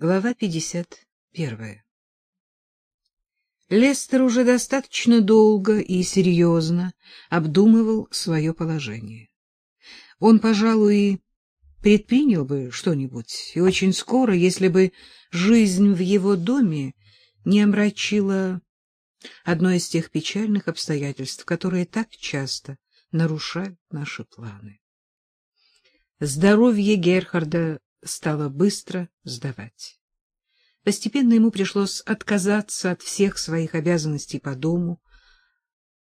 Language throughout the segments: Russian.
Глава 51. Лестер уже достаточно долго и серьезно обдумывал свое положение. Он, пожалуй, предпринял бы что-нибудь, и очень скоро, если бы жизнь в его доме не омрачила одно из тех печальных обстоятельств, которые так часто нарушают наши планы. Здоровье Герхарда стало быстро сдавать. Постепенно ему пришлось отказаться от всех своих обязанностей по дому,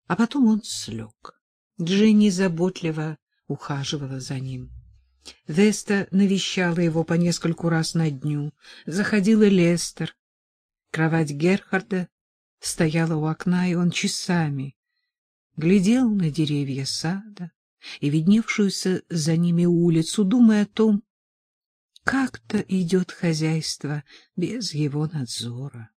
а потом он слег. Дженни заботливо ухаживала за ним. Веста навещала его по нескольку раз на дню, заходила Лестер. Кровать Герхарда стояла у окна, и он часами глядел на деревья сада и видневшуюся за ними улицу, думая о том, как-то идет хозяйство без его надзора.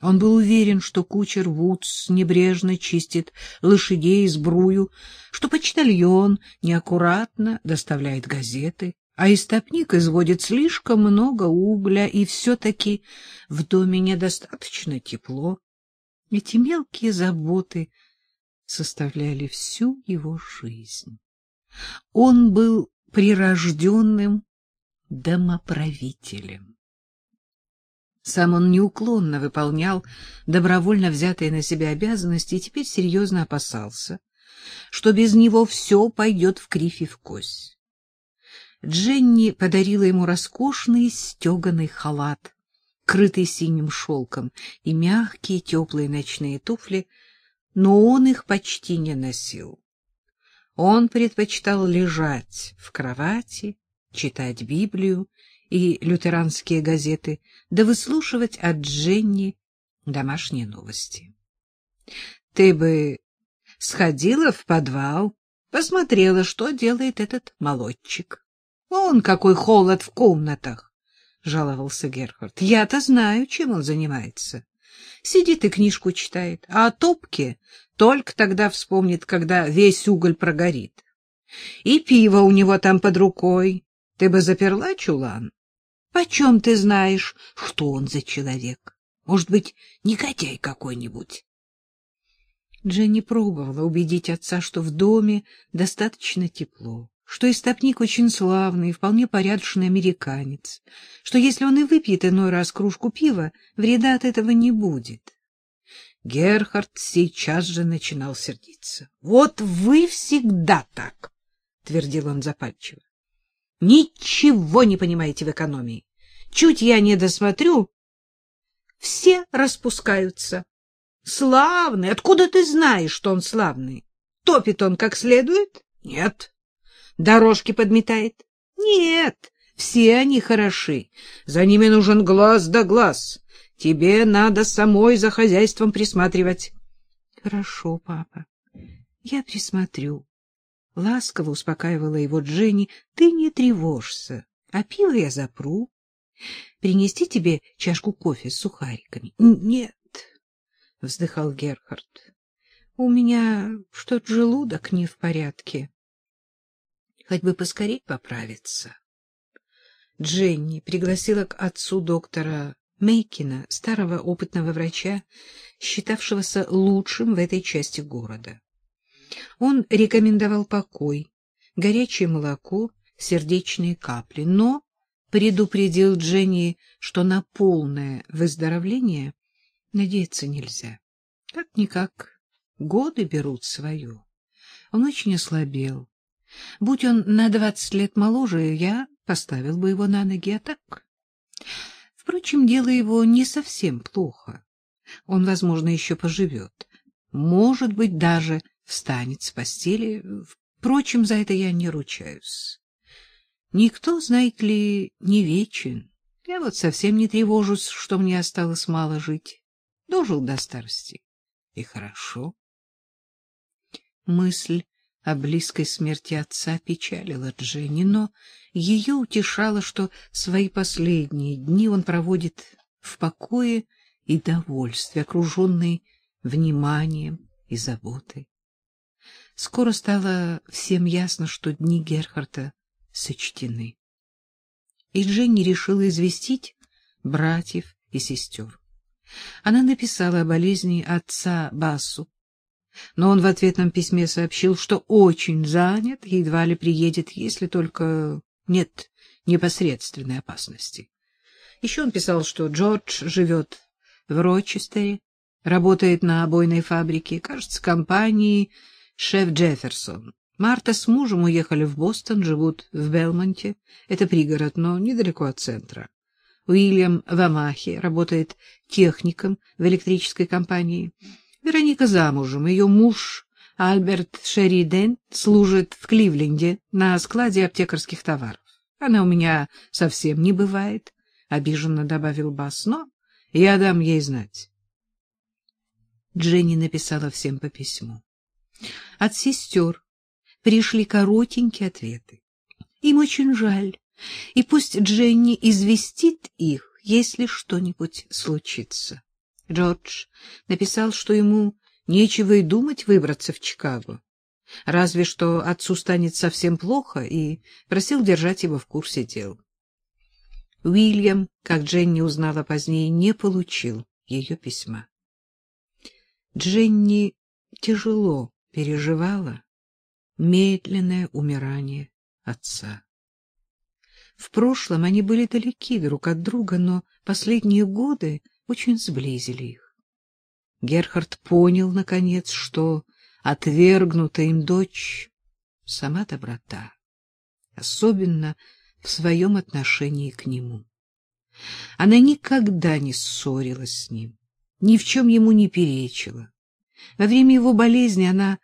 Он был уверен, что кучер Вудс небрежно чистит лошадей из брую, что почтальон неаккуратно доставляет газеты, а истопник изводит слишком много угля, и все-таки в доме недостаточно тепло. Эти мелкие заботы составляли всю его жизнь. Он был прирожденным домоправителем. Сам он неуклонно выполнял добровольно взятые на себя обязанности и теперь серьезно опасался, что без него все пойдет в кривь и в кось. Дженни подарила ему роскошный стеганый халат, крытый синим шелком, и мягкие теплые ночные туфли, но он их почти не носил. Он предпочитал лежать в кровати читать Библию и лютеранские газеты, да выслушивать от Дженни домашние новости. Ты бы сходила в подвал, посмотрела, что делает этот молодчик. Он какой холод в комнатах, жаловался Герхард. Я-то знаю, чем он занимается. Сидит и книжку читает, а о топке только тогда вспомнит, когда весь уголь прогорит. И пиво у него там под рукой, ты бы заперла чулан? Почем ты знаешь, что он за человек? Может быть, негодяй какой-нибудь? Дженни пробовала убедить отца, что в доме достаточно тепло, что истопник очень славный и вполне порядочный американец, что если он и выпьет иной раз кружку пива, вреда от этого не будет. Герхард сейчас же начинал сердиться. — Вот вы всегда так, — твердил он запальчиво. Ничего не понимаете в экономии. Чуть я не досмотрю, все распускаются. Славный. Откуда ты знаешь, что он славный? Топит он как следует? Нет. Дорожки подметает? Нет. Все они хороши. За ними нужен глаз да глаз. Тебе надо самой за хозяйством присматривать. Хорошо, папа. Я присмотрю. Ласково успокаивала его Дженни. — Ты не тревожься, а пиво я запру. Принести тебе чашку кофе с сухариками? — Нет, — вздыхал Герхард. — У меня что-то желудок не в порядке. Хоть бы поскорей поправиться. Дженни пригласила к отцу доктора Мейкина, старого опытного врача, считавшегося лучшим в этой части города. Он рекомендовал покой, горячее молоко, сердечные капли, но предупредил Дженни, что на полное выздоровление надеяться нельзя. Как-никак годы берут свое. Он очень ослабел. Будь он на двадцать лет моложе, я поставил бы его на ноги, а так... Впрочем, дело его не совсем плохо. Он, возможно, еще поживет. Может быть, даже встанет с постели. Впрочем, за это я не ручаюсь. Никто, знаете ли, не вечен. Я вот совсем не тревожусь, что мне осталось мало жить. Дожил до старости. И хорошо. Мысль о близкой смерти отца печалила Дженни, но ее утешало, что свои последние дни он проводит в покое и довольстве, окруженный вниманием и заботой. Скоро стало всем ясно, что дни Герхарда сочтены. И Дженни решила известить братьев и сестер. Она написала о болезни отца Басу, но он в ответном письме сообщил, что очень занят и едва ли приедет, если только нет непосредственной опасности. Еще он писал, что Джордж живет в Рочестере, работает на обойной фабрике, кажется, компании «Шеф Джефферсон». Марта с мужем уехали в Бостон, живут в Белмонте, это пригород, но недалеко от центра. Уильям в Амахе работает техником в электрической компании. Вероника замужем, ее муж Альберт Шериден служит в Кливленде на складе аптекарских товаров. Она у меня совсем не бывает, — обиженно добавил Бас, — но я дам ей знать. Дженни написала всем по письму. От сестер пришли коротенькие ответы. Им очень жаль, и пусть Дженни известит их, если что-нибудь случится. Джордж написал, что ему нечего и думать выбраться в Чикаго. Разве что отцу станет совсем плохо, и просил держать его в курсе дел. Уильям, как Дженни узнала позднее, не получил ее письма. Дженни тяжело переживала медленное умирание отца. В прошлом они были далеки друг от друга, но последние годы очень сблизили их. Герхард понял, наконец, что отвергнутая им дочь — сама доброта, особенно в своем отношении к нему. Она никогда не ссорилась с ним, ни в чем ему не перечила. Во время его болезни она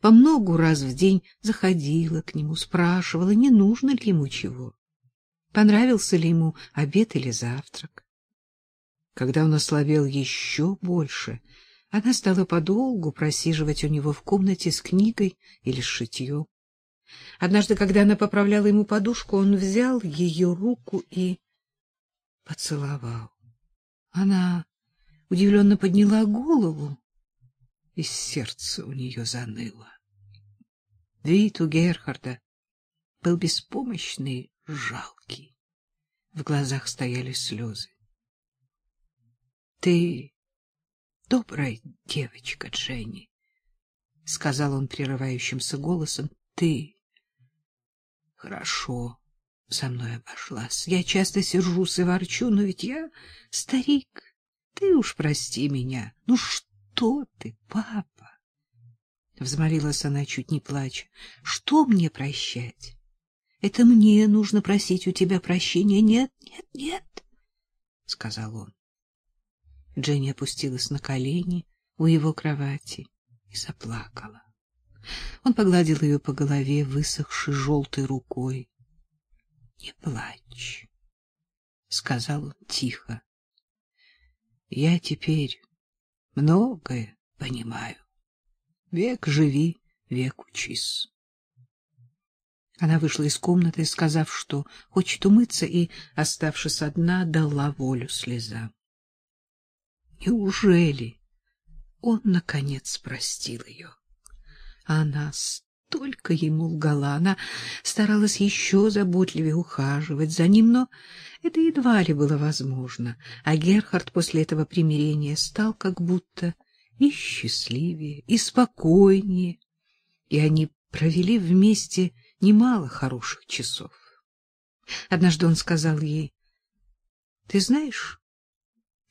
по многу раз в день заходила к нему, спрашивала, не нужно ли ему чего, понравился ли ему обед или завтрак. Когда он ослабел еще больше, она стала подолгу просиживать у него в комнате с книгой или с шитьем. Однажды, когда она поправляла ему подушку, он взял ее руку и поцеловал. Она удивленно подняла голову, и сердце у нее заныло. Вид у Герхарда был беспомощный, жалкий. В глазах стояли слезы. — Ты добрая девочка, Дженни, — сказал он прерывающимся голосом. — Ты хорошо со мной обошлась. Я часто сержусь и ворчу, но ведь я старик. Ты уж прости меня. Ну что ты, папа? Взмолилась она, чуть не плача. Что мне прощать? Это мне нужно просить у тебя прощения. Нет, нет, нет, сказал он. Дженни опустилась на колени у его кровати и заплакала. Он погладил ее по голове, высохшей желтой рукой. — Не плачь, — сказал он тихо. — Я теперь многое понимаю. Век живи, век учись. Она вышла из комнаты, сказав, что хочет умыться, и, оставшись одна, дала волю слезам. Неужели он, наконец, простил ее? Она столько ему лгала, она старалась еще заботливее ухаживать за ним, но это едва ли было возможно, а Герхард после этого примирения стал как будто и счастливее, и спокойнее, и они провели вместе немало хороших часов. Однажды он сказал ей, — Ты знаешь,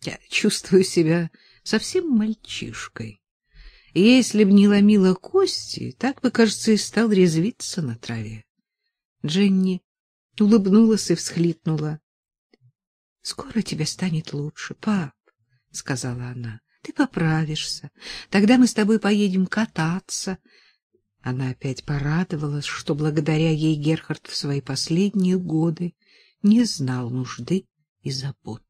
я чувствую себя совсем мальчишкой. Если б не ломила кости, так бы, кажется, и стал резвиться на траве. Дженни улыбнулась и всхлипнула. — Скоро тебе станет лучше, пап, — сказала она. — Ты поправишься. Тогда мы с тобой поедем кататься. Она опять порадовалась, что благодаря ей Герхард в свои последние годы не знал нужды и забот.